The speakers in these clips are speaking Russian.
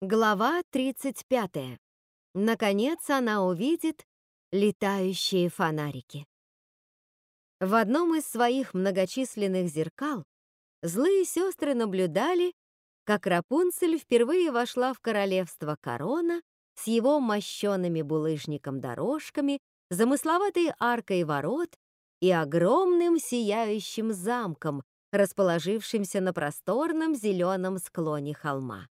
Глава 35. Наконец она увидит летающие фонарики. В одном из своих многочисленных зеркал злые сестры наблюдали, как Рапунцель впервые вошла в королевство Корона с его мощенными булыжником дорожками, замысловатой аркой ворот и огромным сияющим замком, расположившимся на просторном зеленом склоне холма.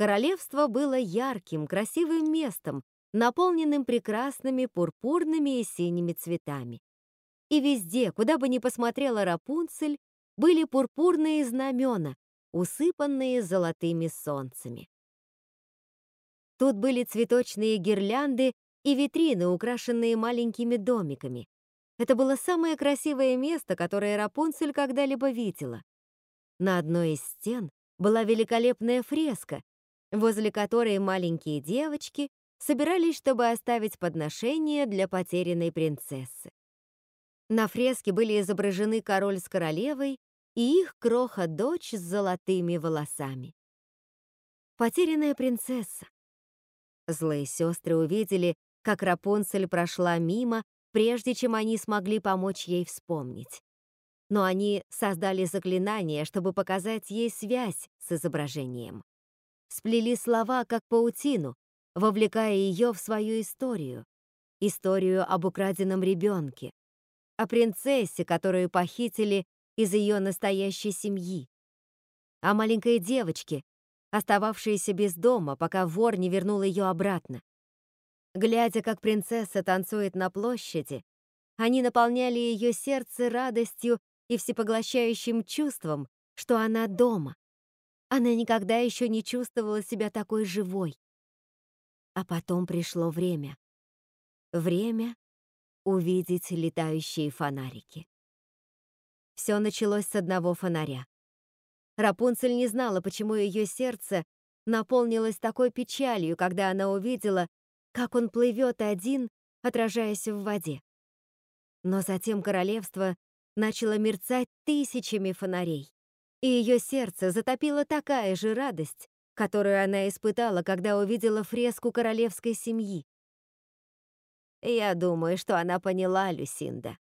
Королевство было ярким, красивым местом, наполненным прекрасными пурпурными и синими цветами. И везде, куда бы ни посмотрела Рапунцель, были пурпурные знамена, усыпанные золотыми солнцами. Тут были цветочные гирлянды и витрины, украшенные маленькими домиками. Это было самое красивое место, которое Рапунцель когда-либо видела. На одной из стен была великолепная фреска, возле которой маленькие девочки собирались, чтобы оставить подношение для потерянной принцессы. На фреске были изображены король с королевой и их кроха-дочь с золотыми волосами. Потерянная принцесса. Злые сестры увидели, как Рапунцель прошла мимо, прежде чем они смогли помочь ей вспомнить. Но они создали заклинание, чтобы показать ей связь с изображением сплели слова, как паутину, вовлекая ее в свою историю. Историю об украденном ребенке, о принцессе, которую похитили из ее настоящей семьи, о маленькой девочке, остававшейся без дома, пока вор не вернул ее обратно. Глядя, как принцесса танцует на площади, они наполняли ее сердце радостью и всепоглощающим чувством, что она дома, она никогда еще не чувствовала себя такой живой. А потом пришло время. Время увидеть летающие фонарики. Все началось с одного фонаря. Рапунцель не знала, почему ее сердце наполнилось такой печалью, когда она увидела, как он плывет один, отражаясь в воде. Но затем королевство начало мерцать тысячами фонарей и ее сердце затопило такая же радость, которую она испытала, когда увидела фреску королевской семьи. Я думаю, что она поняла Люсинда.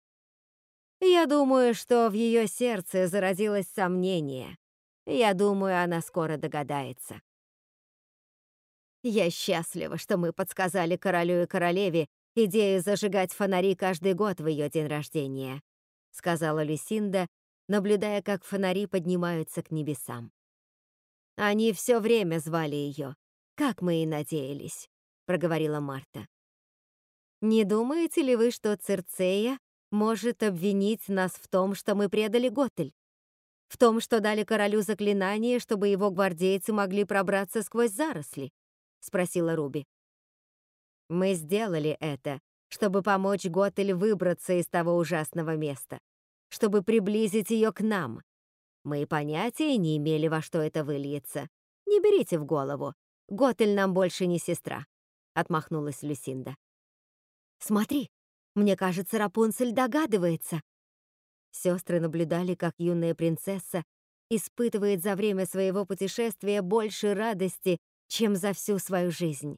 Я думаю, что в ее сердце зародилось сомнение. Я думаю, она скоро догадается. Я счастлива, что мы подсказали королю и королеве идею зажигать фонари каждый год в ее день рождения, сказала Люсинда, наблюдая, как фонари поднимаются к небесам. Они все время звали ее, как мы и надеялись, проговорила Марта. Не думаете ли вы, что Цирцея может обвинить нас в том, что мы предали Готель? В том, что дали королю заклинание, чтобы его гвардейцы могли пробраться сквозь заросли? спросила Руби. Мы сделали это, чтобы помочь Готель выбраться из того ужасного места чтобы приблизить ее к нам. Мы понятия не имели, во что это выльется. Не берите в голову. Готель нам больше не сестра», — отмахнулась Люсинда. «Смотри, мне кажется, Рапунцель догадывается». Сестры наблюдали, как юная принцесса испытывает за время своего путешествия больше радости, чем за всю свою жизнь.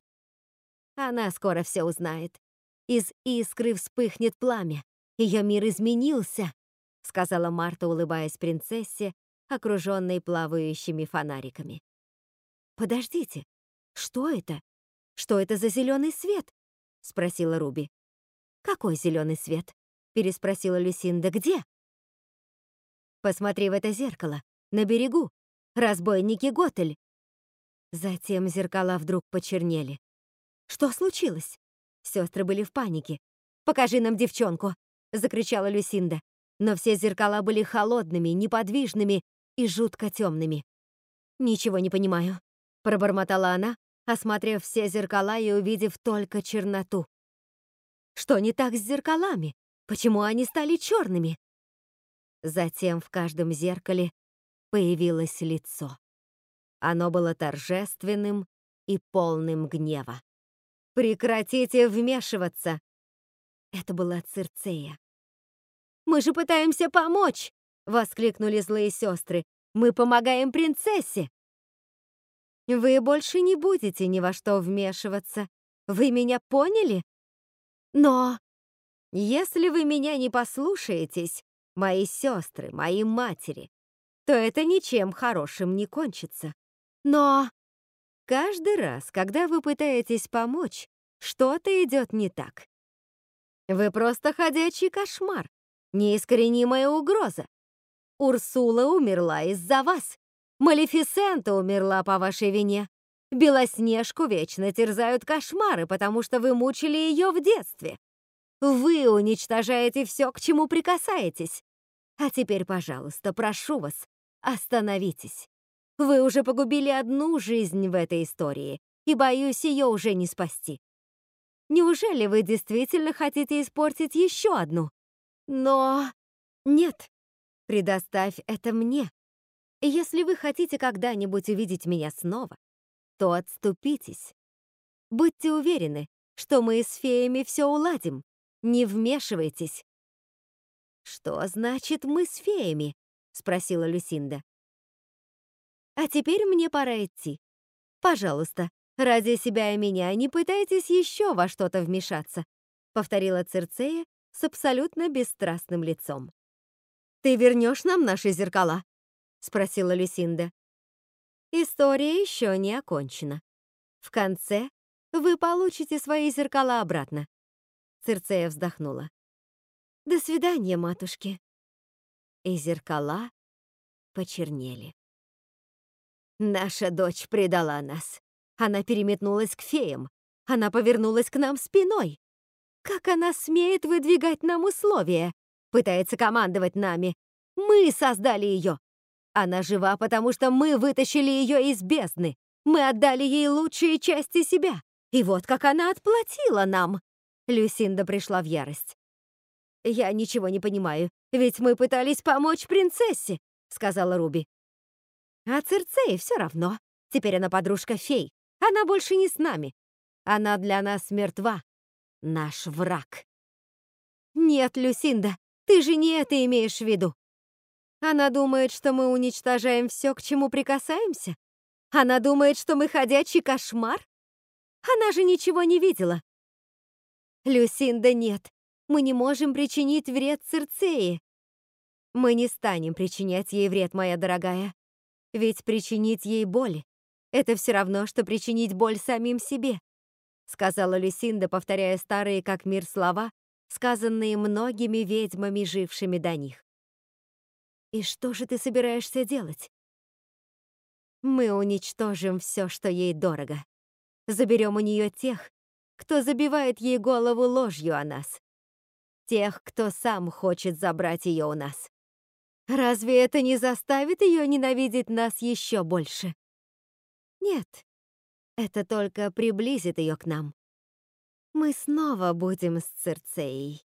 Она скоро все узнает. Из искры вспыхнет пламя. Ее мир изменился, сказала Марта, улыбаясь принцессе, окруженной плавающими фонариками. Подождите, что это? Что это за зеленый свет? спросила Руби. Какой зеленый свет? переспросила Люсинда. Где? Посмотри в это зеркало, на берегу. Разбойники Готель. Затем зеркала вдруг почернели. Что случилось? Сестры были в панике. Покажи нам девчонку, закричала Люсинда но все зеркала были холодными, неподвижными и жутко темными. «Ничего не понимаю», — пробормотала она, осмотрев все зеркала и увидев только черноту. «Что не так с зеркалами? Почему они стали черными?» Затем в каждом зеркале появилось лицо. Оно было торжественным и полным гнева. «Прекратите вмешиваться!» Это была Цирцея. Мы же пытаемся помочь!» — воскликнули злые сестры. «Мы помогаем принцессе!» Вы больше не будете ни во что вмешиваться. Вы меня поняли? Но если вы меня не послушаетесь, мои сестры, мои матери, то это ничем хорошим не кончится. Но каждый раз, когда вы пытаетесь помочь, что-то идет не так. Вы просто ходячий кошмар, неискоренимая угроза. Урсула умерла из-за вас. Малефисента умерла по вашей вине. Белоснежку вечно терзают кошмары, потому что вы мучили ее в детстве. Вы уничтожаете все, к чему прикасаетесь. А теперь, пожалуйста, прошу вас, остановитесь. Вы уже погубили одну жизнь в этой истории, и, боюсь, ее уже не спасти. Неужели вы действительно хотите испортить еще одну? Но... Нет. Предоставь это мне. Если вы хотите когда-нибудь увидеть меня снова, то отступитесь. Будьте уверены, что мы с феями все уладим. Не вмешивайтесь. Что значит «мы с феями»? спросила Люсинда. А теперь мне пора идти. Пожалуйста, ради себя и меня не пытайтесь еще во что-то вмешаться, повторила Цирцея с абсолютно бесстрастным лицом. Ты вернешь нам наши зеркала? спросила Люсинда. История еще не окончена. В конце вы получите свои зеркала обратно. Цирцея вздохнула. До свидания, матушки. И зеркала почернели. Наша дочь предала нас. Она переметнулась к феям. Она повернулась к нам спиной. Как она смеет выдвигать нам условия? Пытается командовать нами. Мы создали ее. Она жива, потому что мы вытащили ее из бездны. Мы отдали ей лучшие части себя. И вот как она отплатила нам. Люсинда пришла в ярость. «Я ничего не понимаю, ведь мы пытались помочь принцессе», — сказала Руби. «А Цирцеи все равно. Теперь она подружка фей. Она больше не с нами. Она для нас мертва. Наш враг». «Нет, Люсинда, ты же не это имеешь в виду. Она думает, что мы уничтожаем все, к чему прикасаемся? Она думает, что мы ходячий кошмар? Она же ничего не видела. Люсинда, нет. Мы не можем причинить вред Цирцеи. Мы не станем причинять ей вред, моя дорогая. Ведь причинить ей боль — это все равно, что причинить боль самим себе, сказала Люсинда, повторяя старые как мир слова, сказанные многими ведьмами, жившими до них. И что же ты собираешься делать? Мы уничтожим все, что ей дорого. Заберем у нее тех, кто забивает ей голову ложью о нас. Тех, кто сам хочет забрать ее у нас. Разве это не заставит ее ненавидеть нас еще больше? Нет, это только приблизит ее к нам. Мы снова будем с Церцеей.